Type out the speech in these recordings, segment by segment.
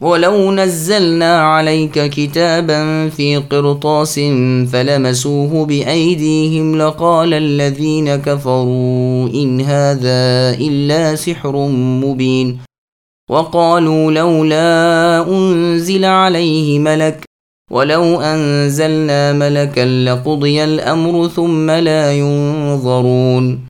ولو نزلنا عليك كتابا في قرطاس فلمسوه بأيديهم لقال الذين كفروا إن هذا إلا سحر مبين وقالوا لولا أنزل عليه ملك ولو أنزلنا ملكا لقضي الأمر ثم لا ينظرون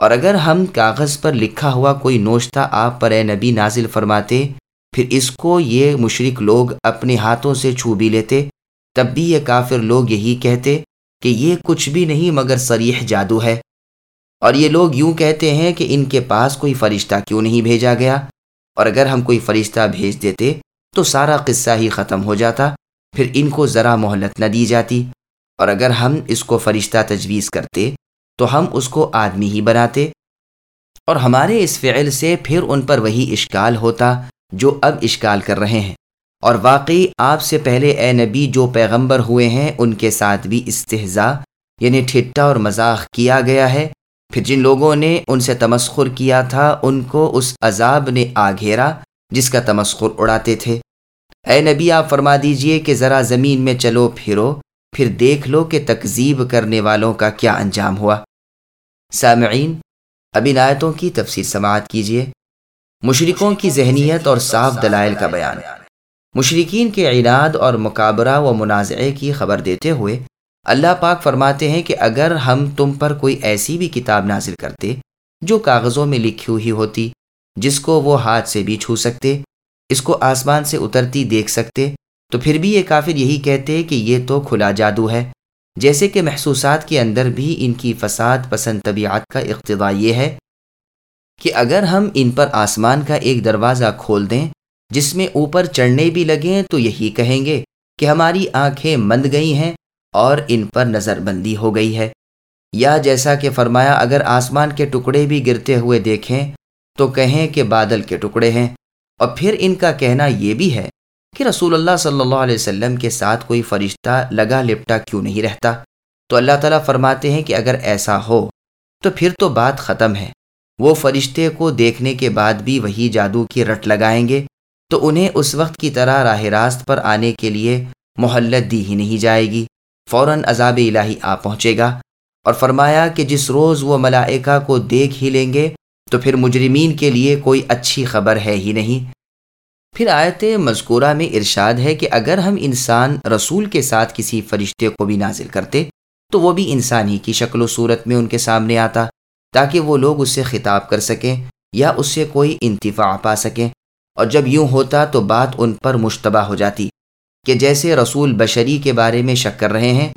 اور اگر ہم کاغذ پر لکھا ہوا کوئی نوشتہ آپ پر اے نبی نازل فرماتے، پھر اس کو یہ مشرق لوگ اپنے ہاتھوں سے چھو بھی لیتے، تب بھی یہ کافر لوگ یہی کہتے کہ یہ کچھ بھی نہیں مگر سریح جادو ہے۔ اور یہ لوگ یوں کہتے ہیں کہ ان کے پاس کوئی فرشتہ کیوں نہیں بھیجا گیا؟ اور اگر ہم کوئی فرشتہ بھیج دیتے تو سارا قصہ ہی ختم ہو جاتا، پھر ان کو ذرا مہلت نہ دی جاتی۔ اور اگر ہم اس کو فرشتہ تجویز کرتے تو ہم اس کو آدمی ہی بناتے۔ اور ہمارے اس فعل سے پھر ان پر وہی اشکال ہوتا جو اب اشکال کر رہے ہیں۔ اور واقعی آپ سے پہلے اے نبی جو پیغمبر ہوئے ہیں، ان کے ساتھ بھی استحضاء یعنی ٹھٹا اور مذاق کیا گیا ہے۔ پھر جن لوگوں نے ان سے تمسخر کیا تھا، ان کو اس عذاب نے آ گھیرا جس کا تمسخر اڑاتے تھے۔ اے نبی، آپ فرما دیجیے کہ ذرا زمین میں چلو پھرو، پھر دیکھ لو کہ تکذیب کرنے والوں کا کیا انجام ہوا۔ سامعین، اب ان آیتوں کی تفصیل سماعت کیجیے مشرقوں کی ذہنیت اور صاف دلائل کا بیان۔ مشرقین کے عناد اور مقابرہ و منازعے کی خبر دیتے ہوئے اللہ پاک فرماتے ہیں کہ اگر ہم تم پر کوئی ایسی بھی کتاب نازل کرتے جو کاغذوں میں لکھی ہوئی ہوتی، جس کو وہ ہاتھ سے بھی چھو سکتے، اس کو آسمان سے اترتی دیکھ سکتے، تو پھر بھی یہ کافر یہی کہتے کہ یہ تو کھلا جادو ہے۔ جیسے کہ محسوسات کے اندر بھی ان کی فساد پسند طبیعت کا اقتدا یہ ہے کہ اگر ہم ان پر آسمان کا ایک دروازہ کھول دیں جس میں اوپر چڑھنے بھی لگیں تو یہی کہیں گے کہ ہماری آنکھیں مند گئی ہیں اور ان پر نظر بندی ہو گئی ہے۔ یا جیسا کہ فرمایا، اگر آسمان کے ٹکڑے بھی گرتے ہوئے دیکھیں تو کہیں کہ بادل کے ٹکڑے ہیں۔ اور پھر ان کا کہنا یہ بھی ہے کہ رسول اللہ صلی اللہ علیہ وسلم کے ساتھ کوئی فرشتہ لگا لپٹا کیوں نہیں رہتا؟ تو اللہ تعالیٰ فرماتے ہیں کہ اگر ایسا ہو، تو پھر تو بات ختم ہے۔ وہ فرشتے کو دیکھنے کے بعد بھی وہی جادو کی رٹ لگائیں گے، تو انہیں اس وقت کی طرح راہ راست پر آنے کے لیے محلت دی ہی نہیں جائے گی۔ فوراً عذاب الہی آ پہنچے گا۔ اور فرمایا کہ جس روز وہ ملائکہ کو دیکھ ہی لیں گے، تو پھر مجرمین کے لیے کوئی اچھی خبر ہے ہی نہیں۔ پھر آیت مذکورہ میں ارشاد ہے کہ اگر ہم انسان رسول کے ساتھ کسی فرشتے کو بھی نازل کرتے، تو وہ بھی انسانی کی شکل و صورت میں ان کے سامنے آتا، تاکہ وہ لوگ اس سے خطاب کر سکیں یا اس سے کوئی انتفاع پا سکیں۔ اور جب یوں ہوتا تو بات ان پر مشتبہ ہو جاتی کہ جیسے رسول بشری کے بارے میں شک کر رہے ہیں،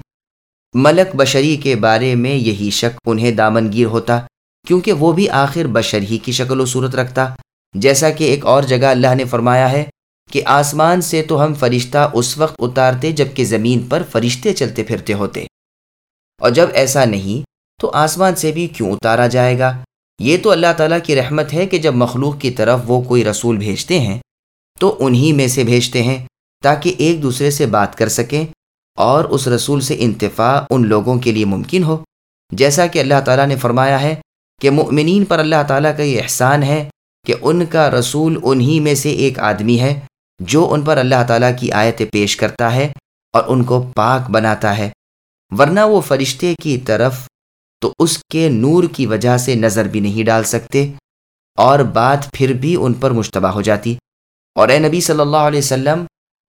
ملک بشری کے بارے میں یہی شک انہیں دامنگیر ہوتا، کیونکہ وہ بھی آخر بشر ہی کی شکل و صورت رکھتا۔ جیسا کہ ایک اور جگہ اللہ نے فرمایا ہے کہ آسمان سے تو ہم فرشتہ اس وقت اتارتے جبکہ زمین پر فرشتے چلتے پھرتے ہوتے۔ اور جب ایسا نہیں، تو آسمان سے بھی کیوں اتارا جائے گا؟ یہ تو اللہ تعالیٰ کی رحمت ہے کہ جب مخلوق کی طرف وہ کوئی رسول بھیجتے ہیں، تو انہی میں سے بھیجتے ہیں تاکہ ایک دوسرے سے بات کر سکیں اور اس رسول سے انتفاع ان لوگوں کے لیے ممکن ہو۔ جیسا کہ اللہ تعالیٰ نے فرمایا ہے کہ مؤمنین پر اللہ تعالیٰ کا یہ احسان ہے کہ ان کا رسول انہی میں سے ایک آدمی ہے جو ان پر اللہ تعالیٰ کی آیت پیش کرتا ہے اور ان کو پاک بناتا ہے۔ ورنہ وہ فرشتے کی طرف تو اس کے نور کی وجہ سے نظر بھی نہیں ڈال سکتے اور بات پھر بھی ان پر مشتبہ ہو جاتی۔ اور اے نبی صلی اللہ علیہ وسلم،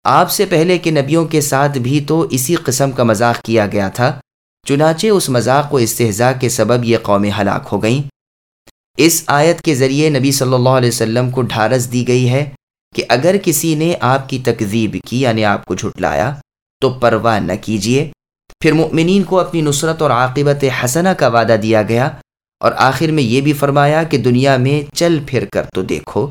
آپ سے پہلے کے نبیوں کے ساتھ بھی تو اسی قسم کا مذاق کیا گیا تھا، چنانچہ اس مذاق و استحضاء کے سبب یہ قومیں ہلاک ہو گئیں۔ اس آیت کے ذریعے نبی صلی اللہ علیہ وسلم کو ڈھارس دی گئی ہے کہ اگر کسی نے آپ کی تکذیب کی یعنی آپ کو جھٹلایا، تو پرواہ نہ کیجیے پھر مؤمنین کو اپنی نصرت اور عاقبت حسنہ کا وعدہ دیا گیا اور آخر میں یہ بھی فرمایا کہ دنیا میں چل پھر کر تو دیکھو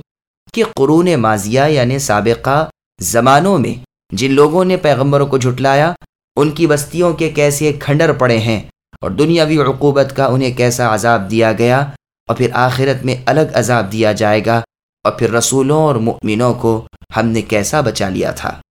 کہ قرون ماضیہ یعنی سابقہ زمانوں میں جن لوگوں نے پیغمبروں کو جھٹلایا، ان کی بستیوں کے کیسے کھنڈر پڑے ہیں اور دنیاوی عقوبت کا انہیں کیسا عذاب دیا گیا۔ اور پھر آخرت میں الگ عذاب دیا جائے گا اور پھر رسولوں اور مؤمنوں کو ہم نے کیسا بچا لیا تھا۔